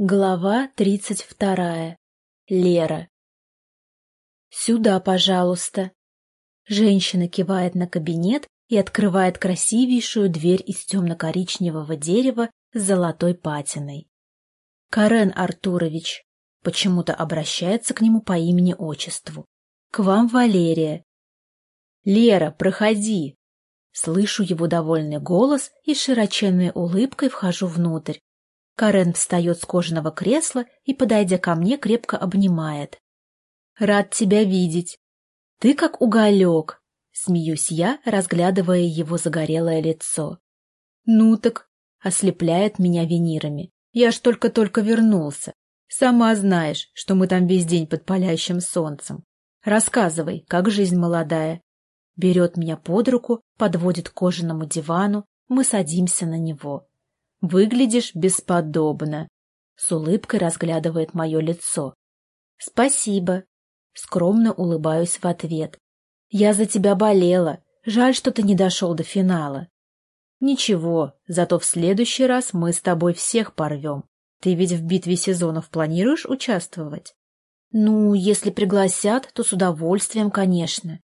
Глава тридцать вторая. Лера. «Сюда, пожалуйста». Женщина кивает на кабинет и открывает красивейшую дверь из темно-коричневого дерева с золотой патиной. «Карен Артурович», почему-то обращается к нему по имени-отчеству. «К вам Валерия». «Лера, проходи!» Слышу его довольный голос и широченной улыбкой вхожу внутрь. Карен встает с кожаного кресла и, подойдя ко мне, крепко обнимает. «Рад тебя видеть. Ты как уголек», — смеюсь я, разглядывая его загорелое лицо. «Ну так», — ослепляет меня винирами. «Я ж только-только вернулся. Сама знаешь, что мы там весь день под палящим солнцем. Рассказывай, как жизнь молодая». Берет меня под руку, подводит к кожаному дивану, мы садимся на него. Выглядишь бесподобно. С улыбкой разглядывает мое лицо. Спасибо. Скромно улыбаюсь в ответ. Я за тебя болела. Жаль, что ты не дошел до финала. Ничего, зато в следующий раз мы с тобой всех порвем. Ты ведь в битве сезонов планируешь участвовать? Ну, если пригласят, то с удовольствием, конечно.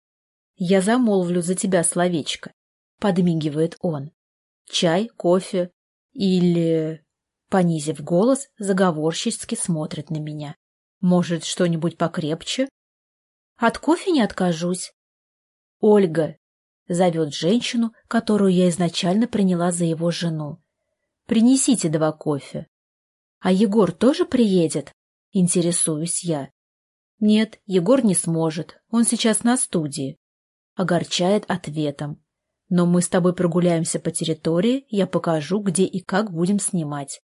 Я замолвлю за тебя словечко, подмигивает он. Чай, кофе, или, понизив голос, заговорщически смотрит на меня. Может, что-нибудь покрепче? От кофе не откажусь. Ольга зовет женщину, которую я изначально приняла за его жену. Принесите два кофе. А Егор тоже приедет? Интересуюсь я. Нет, Егор не сможет. Он сейчас на студии. Огорчает ответом. Но мы с тобой прогуляемся по территории, я покажу, где и как будем снимать.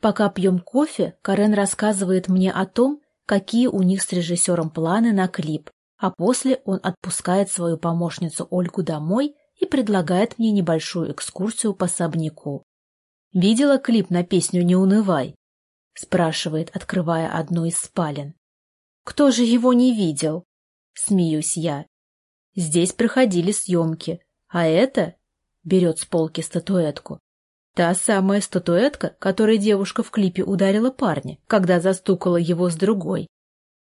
Пока пьем кофе, Карен рассказывает мне о том, какие у них с режиссером планы на клип, а после он отпускает свою помощницу Ольгу домой и предлагает мне небольшую экскурсию по особняку. «Видела клип на песню «Не унывай»?» — спрашивает, открывая одну из спален. «Кто же его не видел?» — смеюсь я. «Здесь проходили съемки, а это берет с полки статуэтку. Та самая статуэтка, которой девушка в клипе ударила парня, когда застукала его с другой.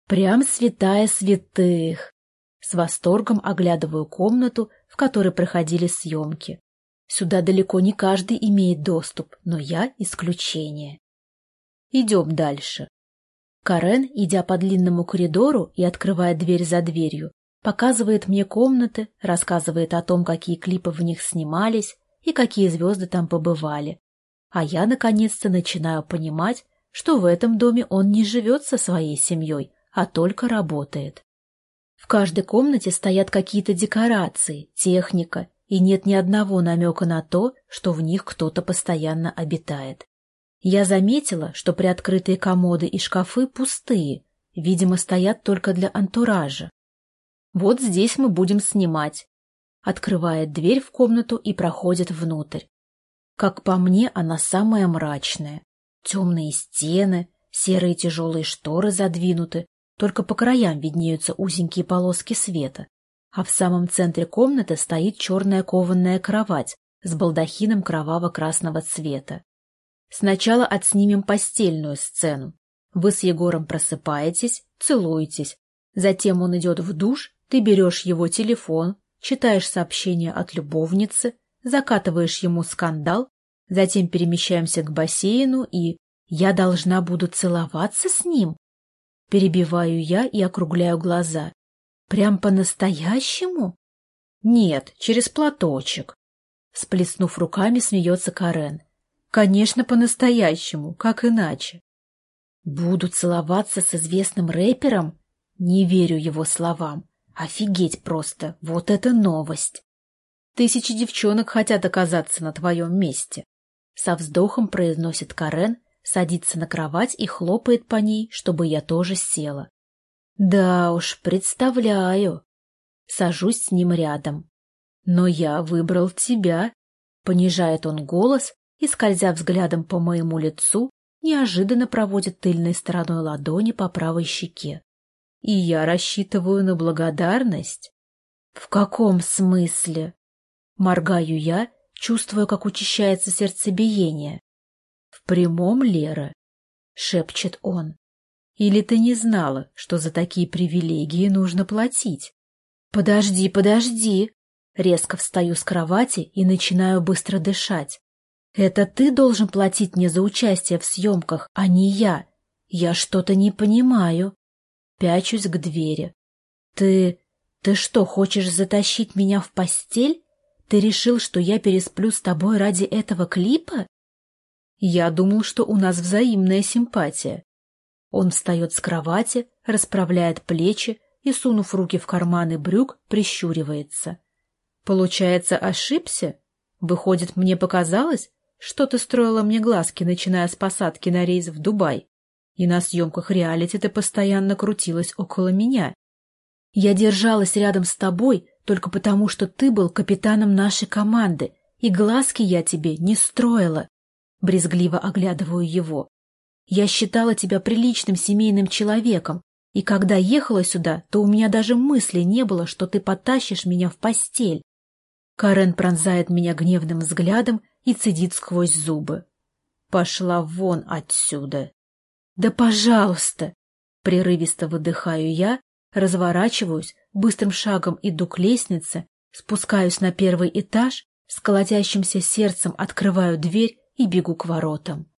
Прям святая святых. С восторгом оглядываю комнату, в которой проходили съемки. Сюда далеко не каждый имеет доступ, но я исключение. Идем дальше. Карен, идя по длинному коридору и открывая дверь за дверью, Показывает мне комнаты, рассказывает о том, какие клипы в них снимались и какие звезды там побывали. А я, наконец-то, начинаю понимать, что в этом доме он не живет со своей семьей, а только работает. В каждой комнате стоят какие-то декорации, техника, и нет ни одного намека на то, что в них кто-то постоянно обитает. Я заметила, что приоткрытые комоды и шкафы пустые, видимо, стоят только для антуража. Вот здесь мы будем снимать. Открывает дверь в комнату и проходит внутрь. Как по мне, она самая мрачная. Темные стены, серые тяжелые шторы задвинуты, только по краям виднеются узенькие полоски света. А в самом центре комнаты стоит черная кованная кровать с балдахином кроваво-красного цвета. Сначала отснимем постельную сцену. Вы с Егором просыпаетесь, целуетесь. Затем он идет в душ ты берешь его телефон, читаешь сообщение от любовницы, закатываешь ему скандал, затем перемещаемся к бассейну и... Я должна буду целоваться с ним? Перебиваю я и округляю глаза. Прям по-настоящему? Нет, через платочек. Сплеснув руками, смеется Карен. Конечно, по-настоящему, как иначе. Буду целоваться с известным рэпером? Не верю его словам. Офигеть просто, вот это новость! Тысячи девчонок хотят оказаться на твоем месте. Со вздохом произносит Карен, садится на кровать и хлопает по ней, чтобы я тоже села. Да уж, представляю. Сажусь с ним рядом. Но я выбрал тебя. Понижает он голос и, скользя взглядом по моему лицу, неожиданно проводит тыльной стороной ладони по правой щеке. И я рассчитываю на благодарность. В каком смысле? Моргаю я, чувствуя, как учащается сердцебиение. В прямом, Лера. шепчет он. Или ты не знала, что за такие привилегии нужно платить? Подожди, подожди. Резко встаю с кровати и начинаю быстро дышать. Это ты должен платить мне за участие в съемках, а не я. Я что-то не понимаю. Пячусь к двери. Ты... ты что, хочешь затащить меня в постель? Ты решил, что я пересплю с тобой ради этого клипа? Я думал, что у нас взаимная симпатия. Он встает с кровати, расправляет плечи и, сунув руки в карманы брюк, прищуривается. Получается, ошибся? Выходит, мне показалось, что ты строила мне глазки, начиная с посадки на рейс в Дубай. И на съемках реалити ты постоянно крутилась около меня. Я держалась рядом с тобой только потому, что ты был капитаном нашей команды, и глазки я тебе не строила. Брезгливо оглядываю его. Я считала тебя приличным семейным человеком, и когда ехала сюда, то у меня даже мысли не было, что ты потащишь меня в постель. Карен пронзает меня гневным взглядом и цедит сквозь зубы. Пошла вон отсюда. Да пожалуйста! Прерывисто выдыхаю я, разворачиваюсь, быстрым шагом иду к лестнице, спускаюсь на первый этаж, с колотящимся сердцем открываю дверь и бегу к воротам.